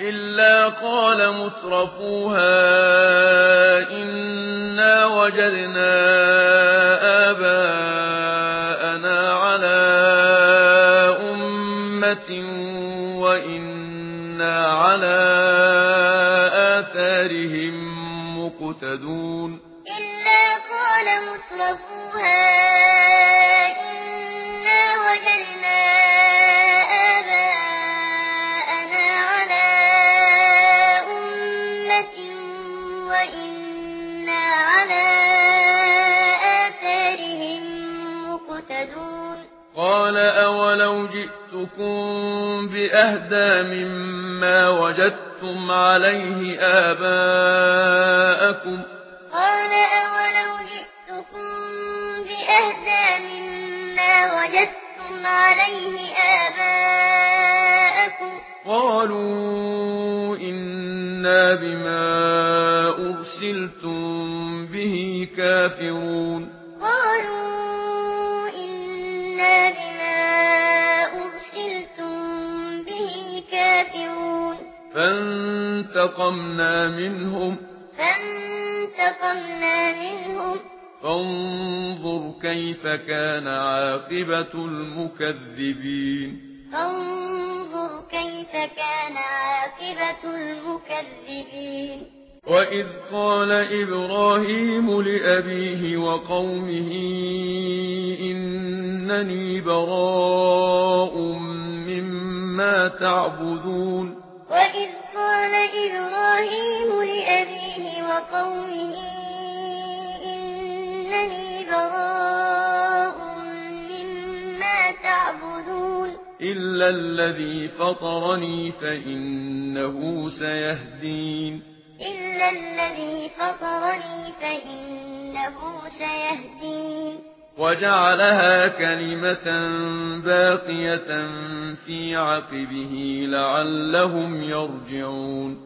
إلا قال مترفوها إنا وجدنا آباءنا على أمة وإنا على آثارهم مقتدون إلا قال مترفوها قال أولو جئتكم بأهدى مما وجدتم عليه آباءكم قال أولو جئتكم بأهدى مما وجدتم عليه آباءكم قالوا إنا بما أرسلتم به كافرون فانتقمنا منهم. فانتقمنا منهم. فانظر كيف كان عاقبة المكذبين. فانظر كيف كان عاقبة المكذبين. وَإِذْ قَالَ إِبْرَاهِيمُ لِأَبِيهِ وَقَوْمِهِ إِنَّنِي بَرَاءٌ مِّمَّا تَعْبُدُونَ. قومه إنني براء مما تعبدون إلا الذي فطرني فإنه سيهدين إلا الذي فطرني فإنه سيهدين وجعلها كلمة باقية في عقبه لعلهم يرجعون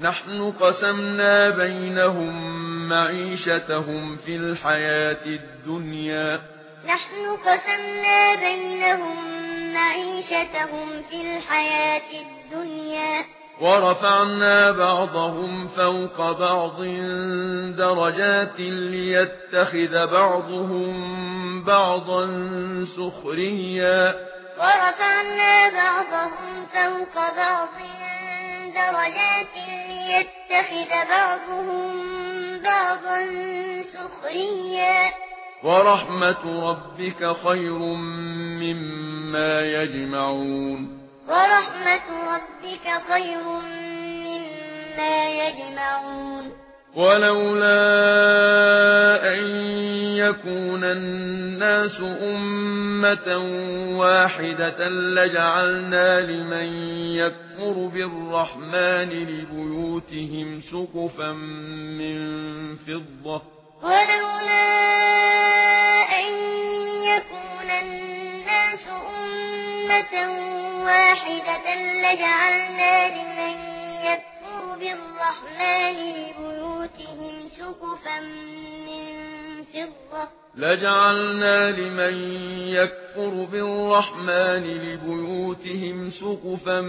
نحن قسمنا بينهم معيشتهم في الحياة الدنيا. نحن قسمنا بينهم معيشتهم في الحياة الدنيا. ورفعنا بعضهم فوق بعض درجات ليتخذ بعضهم بعضا سخريا. ورفعنا بعضهم فوق بعض درجات ليتخذ بعضهم بعضا سخريا. ورحمة ربك خير مما يجمعون. ورحمة ربك خير مما يجمعون. ولولا يكون الناس أمة واحدة لجعلنا لمن يكفر بالرحمن لبيوتهم سقفا من فضة. ولولا أن يكون الناس أمة واحدة لجعلنا لمن يكفر بالرحمن لبيوتهم سقفا من فضة فِضَّةٍ لَجَعَلْنَا لِمَن يَكْفُرُ بِالرَّحْمَنِ لِبُيُوتِهِمْ سُقُفًا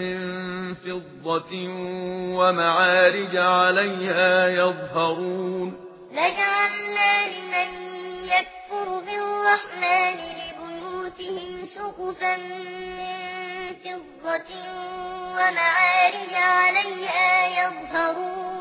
مِّن فِضَّةٍ وَمَعَارِجَ عَلَيْهَا يَظْهَرُونَ. لَجَعَلْنَا لِمَن يَكْفُرُ بِالرَّحْمَنِ لِبُيُوتِهِمْ سُقُفًا مِّن فِضَّةٍ وَمَعَارِجَ عَلَيْهَا يَظْهَرُونَ.